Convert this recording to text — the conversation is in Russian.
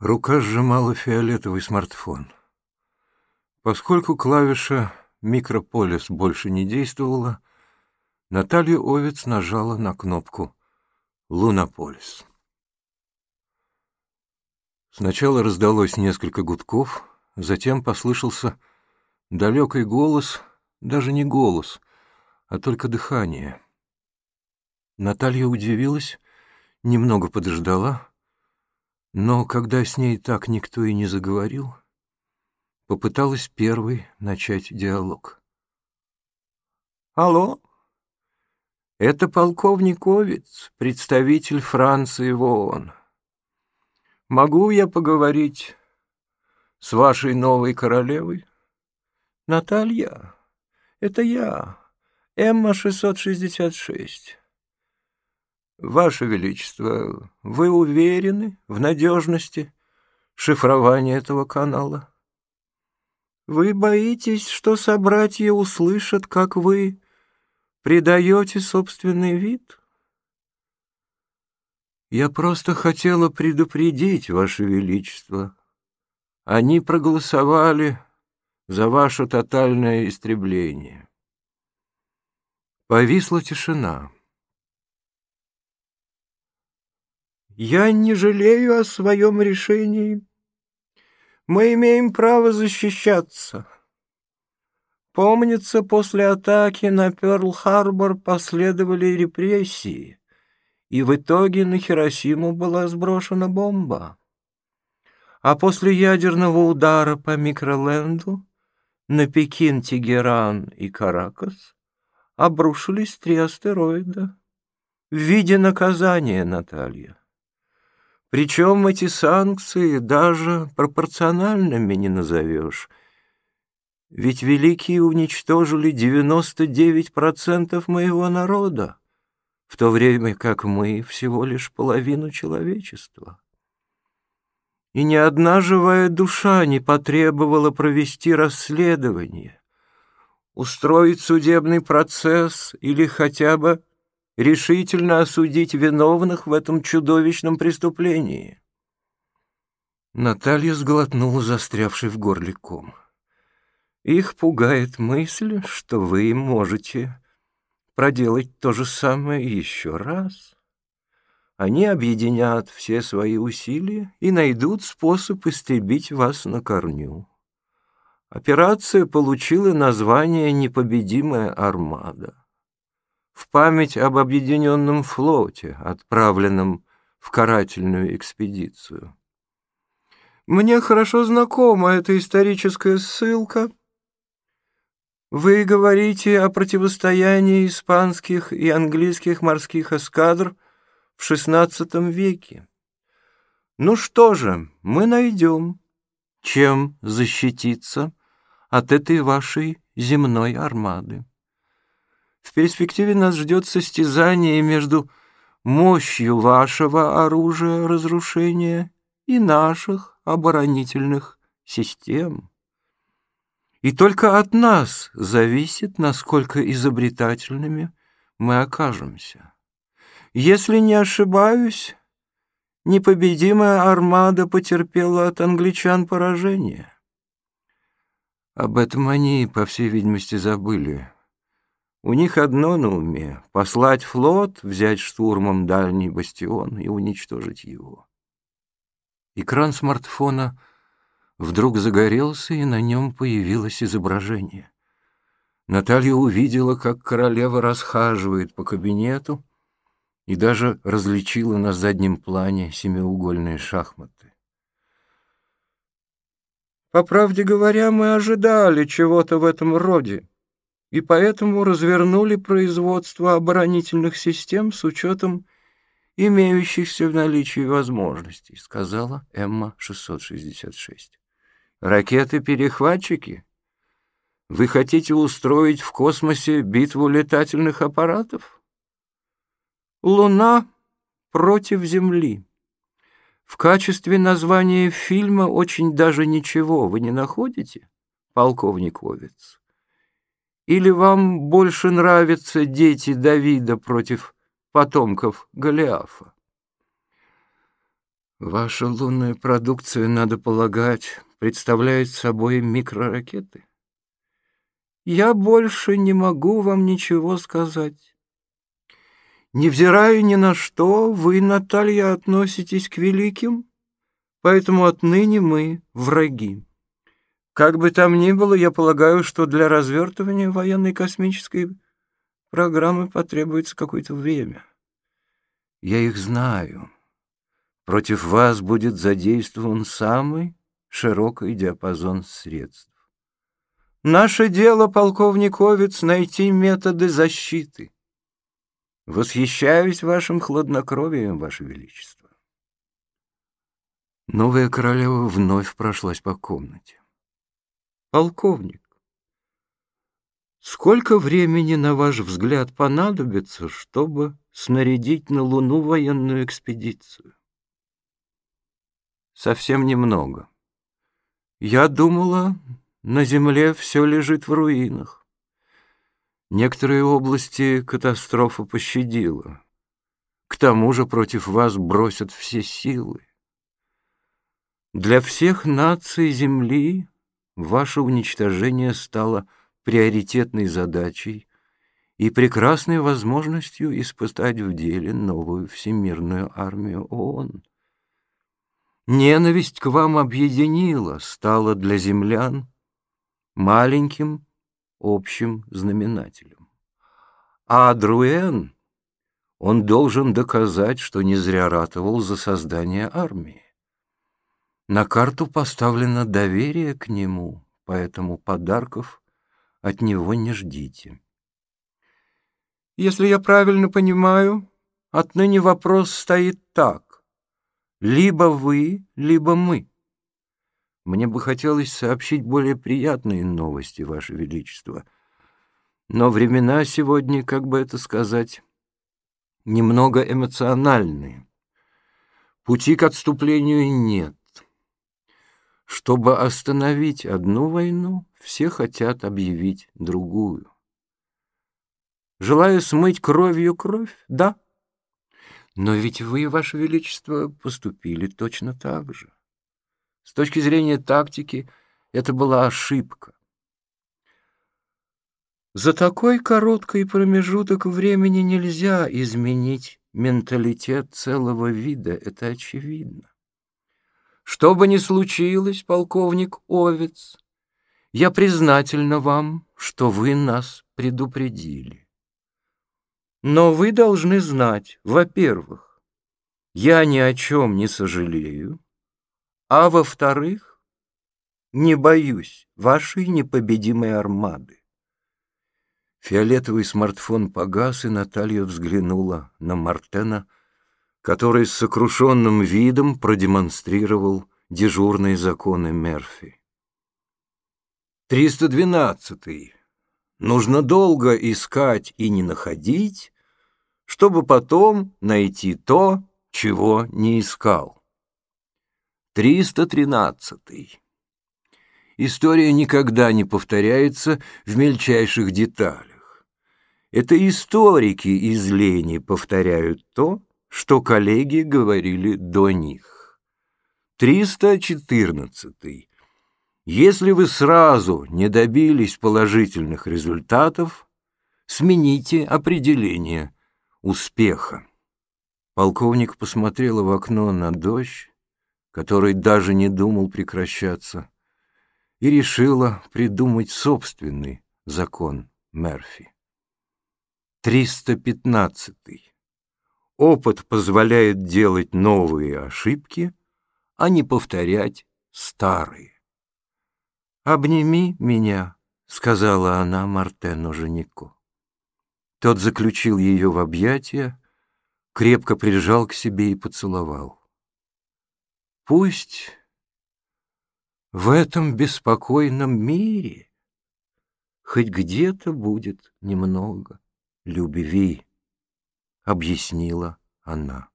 Рука сжимала фиолетовый смартфон. Поскольку клавиша «Микрополис» больше не действовала, Наталья Овец нажала на кнопку «Лунополис». Сначала раздалось несколько гудков, затем послышался далекий голос, даже не голос, а только дыхание. Наталья удивилась, немного подождала — но когда с ней так никто и не заговорил, попыталась первой начать диалог. «Алло, это полковник Овец, представитель Франции в ООН. Могу я поговорить с вашей новой королевой? Наталья, это я, Эмма-666. Ваше Величество, вы уверены в надежности шифрования этого канала? Вы боитесь, что собратья услышат, как вы предаете собственный вид? Я просто хотела предупредить, Ваше Величество. Они проголосовали за ваше тотальное истребление. Повисла тишина. Я не жалею о своем решении. Мы имеем право защищаться. Помнится, после атаки на Пёрл-Харбор последовали репрессии, и в итоге на Хиросиму была сброшена бомба. А после ядерного удара по Микроленду на Пекин, Тегеран и Каракас обрушились три астероида в виде наказания, Наталья. Причем эти санкции даже пропорциональными не назовешь. Ведь великие уничтожили 99% моего народа, в то время как мы всего лишь половину человечества. И ни одна живая душа не потребовала провести расследование, устроить судебный процесс или хотя бы решительно осудить виновных в этом чудовищном преступлении. Наталья сглотнула застрявший в горле ком. Их пугает мысль, что вы можете проделать то же самое еще раз. Они объединят все свои усилия и найдут способ истребить вас на корню. Операция получила название «Непобедимая армада» в память об объединенном флоте, отправленном в карательную экспедицию. Мне хорошо знакома эта историческая ссылка. Вы говорите о противостоянии испанских и английских морских эскадр в XVI веке. Ну что же, мы найдем, чем защититься от этой вашей земной армады. В перспективе нас ждет состязание между мощью вашего оружия разрушения и наших оборонительных систем. И только от нас зависит, насколько изобретательными мы окажемся. Если не ошибаюсь, непобедимая армада потерпела от англичан поражение. Об этом они, по всей видимости, забыли. У них одно на уме — послать флот, взять штурмом дальний бастион и уничтожить его. Экран смартфона вдруг загорелся, и на нем появилось изображение. Наталья увидела, как королева расхаживает по кабинету и даже различила на заднем плане семиугольные шахматы. «По правде говоря, мы ожидали чего-то в этом роде», и поэтому развернули производство оборонительных систем с учетом имеющихся в наличии возможностей, сказала Эмма-666. Ракеты-перехватчики? Вы хотите устроить в космосе битву летательных аппаратов? Луна против Земли. В качестве названия фильма очень даже ничего вы не находите, полковник Овец? Или вам больше нравятся дети Давида против потомков Голиафа? Ваша лунная продукция, надо полагать, представляет собой микроракеты? Я больше не могу вам ничего сказать. Невзирая ни на что, вы, Наталья, относитесь к великим, поэтому отныне мы враги. Как бы там ни было, я полагаю, что для развертывания военной космической программы потребуется какое-то время. Я их знаю. Против вас будет задействован самый широкий диапазон средств. Наше дело, полковник Овец, найти методы защиты. Восхищаюсь вашим хладнокровием, ваше величество. Новая королева вновь прошлась по комнате. Полковник, сколько времени, на ваш взгляд, понадобится, чтобы снарядить на Луну военную экспедицию? Совсем немного. Я думала, на Земле все лежит в руинах. Некоторые области катастрофа пощадила. К тому же против вас бросят все силы. Для всех наций Земли ваше уничтожение стало приоритетной задачей и прекрасной возможностью испытать в деле новую всемирную армию ООН. Ненависть к вам объединила, стала для землян маленьким общим знаменателем. А Друэн, он должен доказать, что не зря ратовал за создание армии. На карту поставлено доверие к нему, поэтому подарков от него не ждите. Если я правильно понимаю, отныне вопрос стоит так. Либо вы, либо мы. Мне бы хотелось сообщить более приятные новости, Ваше Величество. Но времена сегодня, как бы это сказать, немного эмоциональные. Пути к отступлению нет. Чтобы остановить одну войну, все хотят объявить другую. Желая смыть кровью кровь, да. Но ведь вы, Ваше Величество, поступили точно так же. С точки зрения тактики это была ошибка. За такой короткий промежуток времени нельзя изменить менталитет целого вида, это очевидно. Что бы ни случилось, полковник Овец, я признательна вам, что вы нас предупредили. Но вы должны знать, во-первых, я ни о чем не сожалею, а во-вторых, не боюсь вашей непобедимой армады. Фиолетовый смартфон погас, и Наталья взглянула на Мартена, который с сокрушенным видом продемонстрировал дежурные законы Мерфи. «Триста двенадцатый. Нужно долго искать и не находить, чтобы потом найти то, чего не искал. 313. История никогда не повторяется в мельчайших деталях. Это историки из лени повторяют то, что коллеги говорили до них. 314. Если вы сразу не добились положительных результатов, смените определение успеха. Полковник посмотрела в окно на дождь, который даже не думал прекращаться, и решила придумать собственный закон Мерфи. 315. Опыт позволяет делать новые ошибки, а не повторять старые. «Обними меня», — сказала она Мартену женику. Тот заключил ее в объятия, крепко прижал к себе и поцеловал. Пусть в этом беспокойном мире хоть где-то будет немного любви, объяснила она.